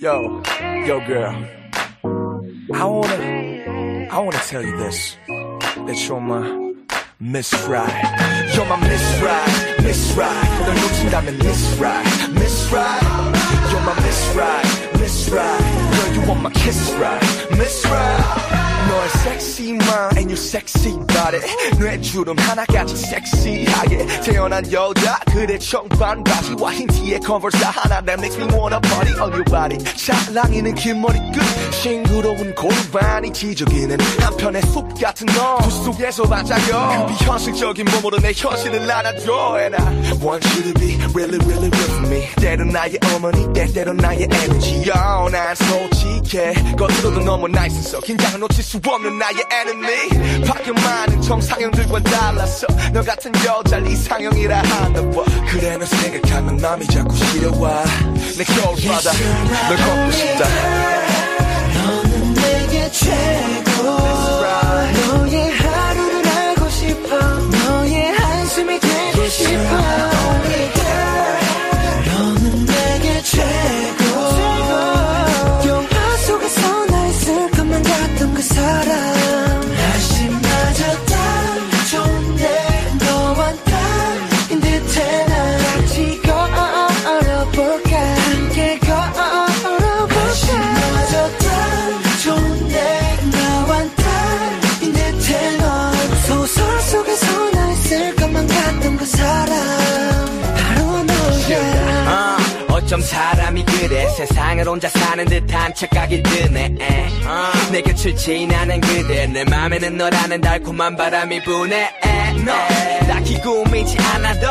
Yo, yo, girl. I wanna, I wanna tell you this. That you're my Miss Right. You're my Miss Right, Miss Right. 널 놓친다면 Miss Right, Miss Right. You're my Miss Right, Miss Right. Girl, you want my kiss right, Miss Right. 너의 sexy mind Your sexy body. 뇌주름 하나같이 섹시하게. 태어난 여자 그대 청반 바지와 흰 티에 컨버스 하나 that makes me wanna party on your body. 찰랑이는 긴 머리끝 싱그러운 골반이 지저귀는 한편의 숲 같은 너두 속에서 반짝여. 그 비현실적인 몸으로 내 현실을 안아줘. And I want you to be really really with me. 때론 나의 어머니 때때로 나의 에너지 oh, 난 솔직해. 겉으로도 너무 나있어서 긴장을 놓칠 수 없는 나의 enemy 밖에 많은 정상형들과 달라서 너 같은 여자를 이상형이라 하나 봐. 그래 너 생각하면 맘이 자꾸 시려와. 내 겨울바다 널 걷고 싶다. 너는 내게 최고. 너의 어쩜 사람이 그래. 세상을 혼자 사는 듯한 착각이 드네. 에. 어, 내 곁을 지나는 그대. 내 맘에는 너라는 달콤한 바람이 부네. 딱히 꾸미지 않아도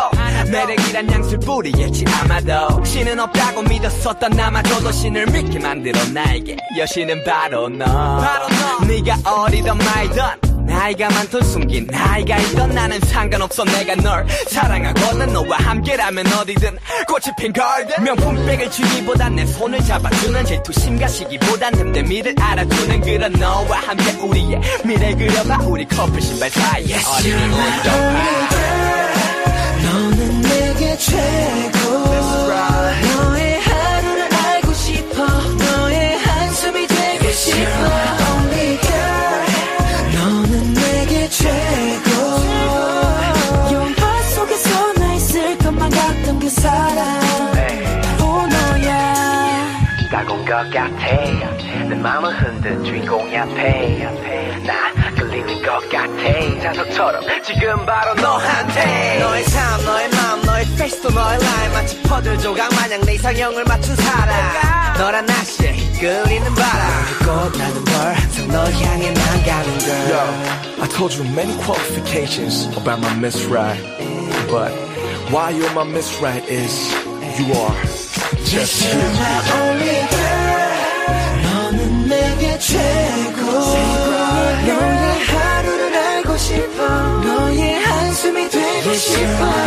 매력이란 양술 뿌리겠지 아마도. 신은 없다고 믿었었던 나마저도 신을 믿게 만들어 나에게. 여신은 바로 너. 바로 너. 네가 어리던 말던 나이가 많던 숨긴 나이가 있던 나는 상관없어. 내가 널 사랑하거든. 너와 함께라면 어디든 꽃이 핀 걸든. 명품백을 주기보단 내 손을 잡아주는 질투심과 시기보단 됨됨이를 알아주는 그런 너와 함께 우리의 미래 그려봐. 우리 커플 신발 사이에 어린이 운동화. 너는 내게 최고 것 같아 내 맘을 흔든 주인공이 앞에 나 끌리는 것 같아. 자석처럼 지금 바로 너한테. 너의 삶 너의 마음 너의 페이스도 너의 라인 마치 퍼즐 조각 마냥 내 이상형을 맞춘 사람. 너란 낚시에 이끌리는 바람. 꽃나는 걸 항상 널 향해 난 가는 Yo, I told you many qualifications about my Miss Right, but why you're my Miss Right is you are just you. Only girl 너는 내게 최고. 너의 하루를 알고 싶어. 너의 한숨이 되고 싶어